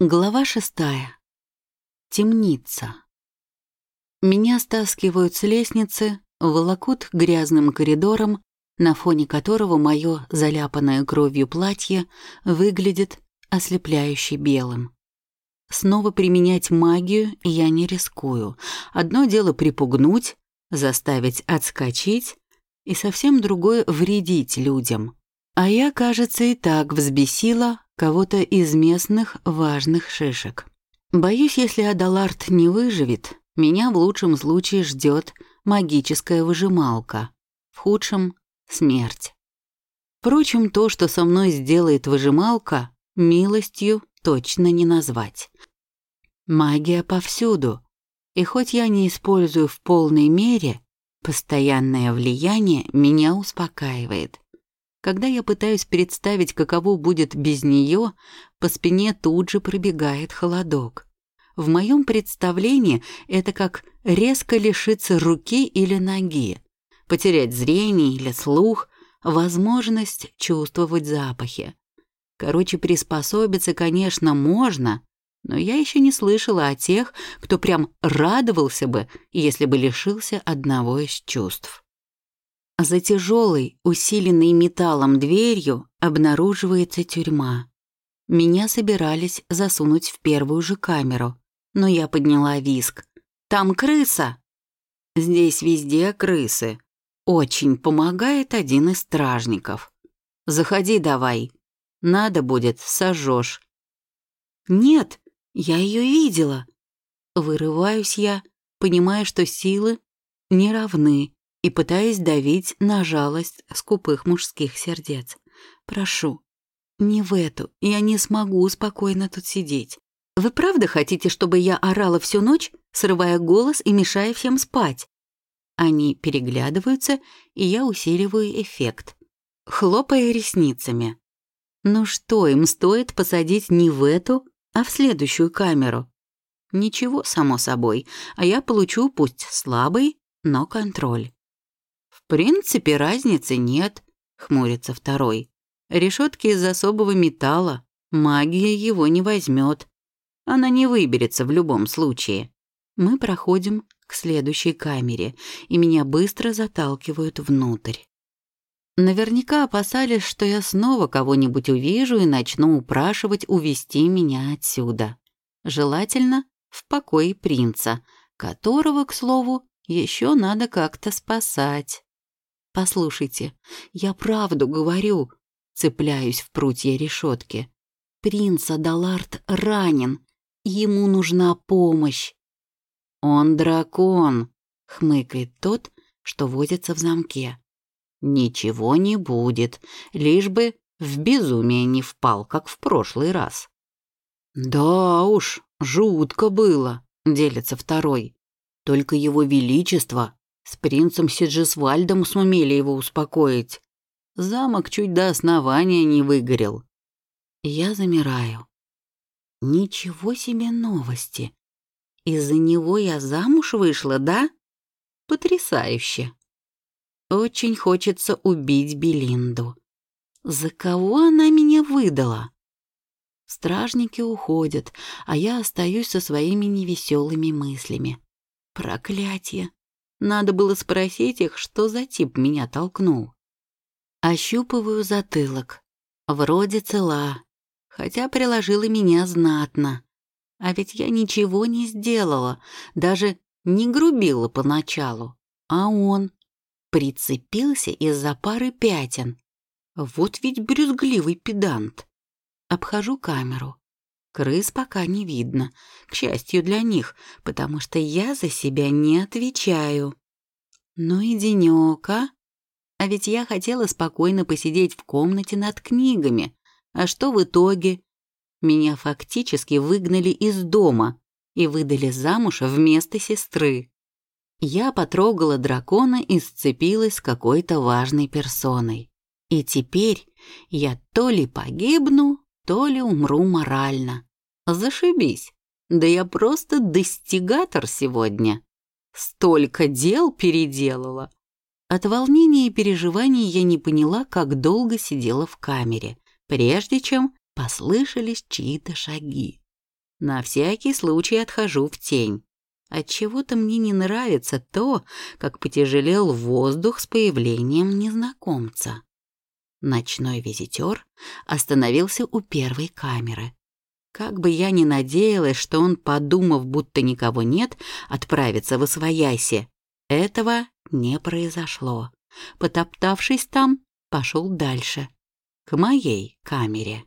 Глава шестая. Темница. Меня стаскивают с лестницы, волокут грязным коридором, на фоне которого мое заляпанное кровью платье выглядит ослепляюще белым. Снова применять магию я не рискую. Одно дело припугнуть, заставить отскочить, и совсем другое — вредить людям. А я, кажется, и так взбесила кого-то из местных важных шишек. Боюсь, если Адалард не выживет, меня в лучшем случае ждет магическая выжималка, в худшем — смерть. Впрочем, то, что со мной сделает выжималка, милостью точно не назвать. Магия повсюду, и хоть я не использую в полной мере, постоянное влияние меня успокаивает. Когда я пытаюсь представить, каково будет без нее, по спине тут же пробегает холодок. В моем представлении это как резко лишиться руки или ноги, потерять зрение или слух, возможность чувствовать запахи. Короче, приспособиться, конечно, можно, но я еще не слышала о тех, кто прям радовался бы, если бы лишился одного из чувств. За тяжелой, усиленной металлом дверью обнаруживается тюрьма. Меня собирались засунуть в первую же камеру, но я подняла виск. «Там крыса!» «Здесь везде крысы. Очень помогает один из стражников. Заходи давай. Надо будет, сожжешь». «Нет, я ее видела». Вырываюсь я, понимая, что силы не равны, и пытаясь давить на жалость скупых мужских сердец. «Прошу, не в эту, я не смогу спокойно тут сидеть. Вы правда хотите, чтобы я орала всю ночь, срывая голос и мешая всем спать?» Они переглядываются, и я усиливаю эффект, хлопая ресницами. Ну что им стоит посадить не в эту, а в следующую камеру? Ничего, само собой, а я получу пусть слабый, но контроль. «В принципе, разницы нет», — хмурится второй. «Решетки из особого металла. Магия его не возьмет. Она не выберется в любом случае». Мы проходим к следующей камере, и меня быстро заталкивают внутрь. Наверняка опасались, что я снова кого-нибудь увижу и начну упрашивать увести меня отсюда. Желательно в покое принца, которого, к слову, еще надо как-то спасать. «Послушайте, я правду говорю», — цепляюсь в прутья решетки. «Принц Адалард ранен, ему нужна помощь». «Он дракон», — хмыкает тот, что возится в замке. «Ничего не будет, лишь бы в безумие не впал, как в прошлый раз». «Да уж, жутко было», — делится второй. «Только его величество с принцем Сиджисвальдом сумели его успокоить. Замок чуть до основания не выгорел. Я замираю. Ничего себе новости. Из-за него я замуж вышла, да? Потрясающе. Очень хочется убить Белинду. За кого она меня выдала? Стражники уходят, а я остаюсь со своими невеселыми мыслями. Проклятие. Надо было спросить их, что за тип меня толкнул. Ощупываю затылок. Вроде цела, хотя приложила меня знатно. А ведь я ничего не сделала, даже не грубила поначалу. А он прицепился из-за пары пятен. Вот ведь брюзгливый педант. Обхожу камеру. Крыс пока не видно, к счастью для них, потому что я за себя не отвечаю. Ну и денёк, а? А ведь я хотела спокойно посидеть в комнате над книгами. А что в итоге? Меня фактически выгнали из дома и выдали замуж вместо сестры. Я потрогала дракона и сцепилась с какой-то важной персоной. И теперь я то ли погибну, то ли умру морально. Зашибись. Да я просто достигатор сегодня. Столько дел переделала. От волнения и переживаний я не поняла, как долго сидела в камере, прежде чем послышались чьи-то шаги. На всякий случай отхожу в тень. Отчего-то мне не нравится то, как потяжелел воздух с появлением незнакомца. Ночной визитер остановился у первой камеры. Как бы я ни надеялась, что он, подумав, будто никого нет, отправится в Освояси, этого не произошло. Потоптавшись там, пошел дальше, к моей камере.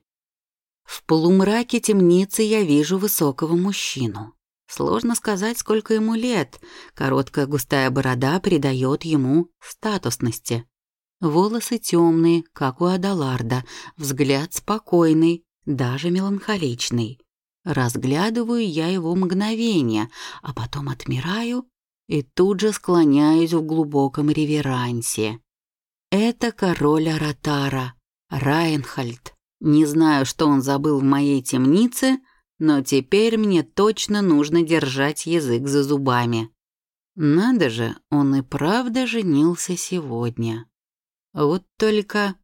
В полумраке темницы я вижу высокого мужчину. Сложно сказать, сколько ему лет. Короткая густая борода придает ему статусности. Волосы темные, как у Адаларда, взгляд спокойный, даже меланхоличный. Разглядываю я его мгновение, а потом отмираю и тут же склоняюсь в глубоком реверансе. Это король Аратара, Райнхальд. Не знаю, что он забыл в моей темнице, но теперь мне точно нужно держать язык за зубами. Надо же, он и правда женился сегодня. Вот только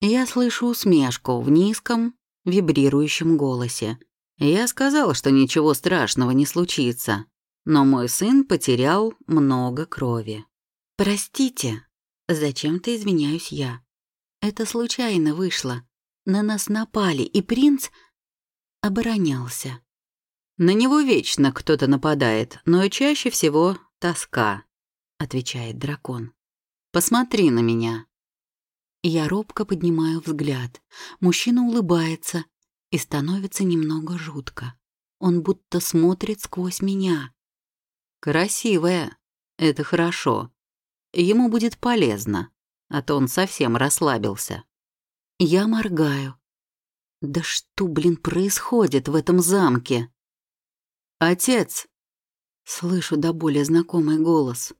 я слышу усмешку в низком, вибрирующем голосе. Я сказал, что ничего страшного не случится, но мой сын потерял много крови. «Простите», — зачем-то извиняюсь я. «Это случайно вышло. На нас напали, и принц оборонялся». «На него вечно кто-то нападает, но чаще всего тоска», — отвечает дракон. «Посмотри на меня». Я робко поднимаю взгляд. Мужчина улыбается, и становится немного жутко. Он будто смотрит сквозь меня. Красивая. Это хорошо. Ему будет полезно, а то он совсем расслабился. Я моргаю. Да что, блин, происходит в этом замке? Отец! Слышу до боли знакомый голос.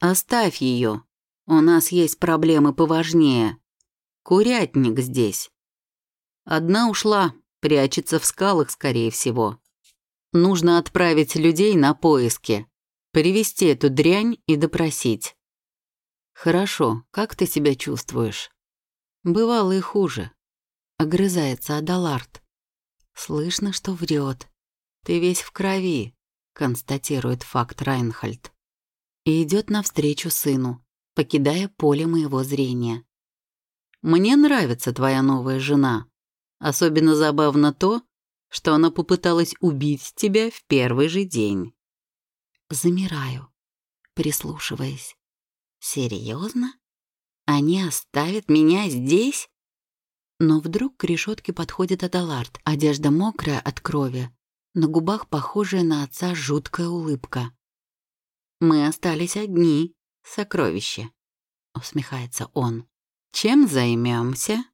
Оставь ее. У нас есть проблемы поважнее. Курятник здесь. Одна ушла, прячется в скалах, скорее всего. Нужно отправить людей на поиски, привести эту дрянь и допросить. Хорошо, как ты себя чувствуешь? Бывало и хуже. Огрызается Адалард. Слышно, что врет. Ты весь в крови, констатирует факт Райнхальд. И идет навстречу сыну, покидая поле моего зрения. Мне нравится твоя новая жена. Особенно забавно то, что она попыталась убить тебя в первый же день. Замираю, прислушиваясь. Серьезно? Они оставят меня здесь? Но вдруг к решетке подходит Адалард, одежда мокрая от крови, на губах похожая на отца жуткая улыбка. «Мы остались одни, сокровище», — усмехается он. «Чем займемся?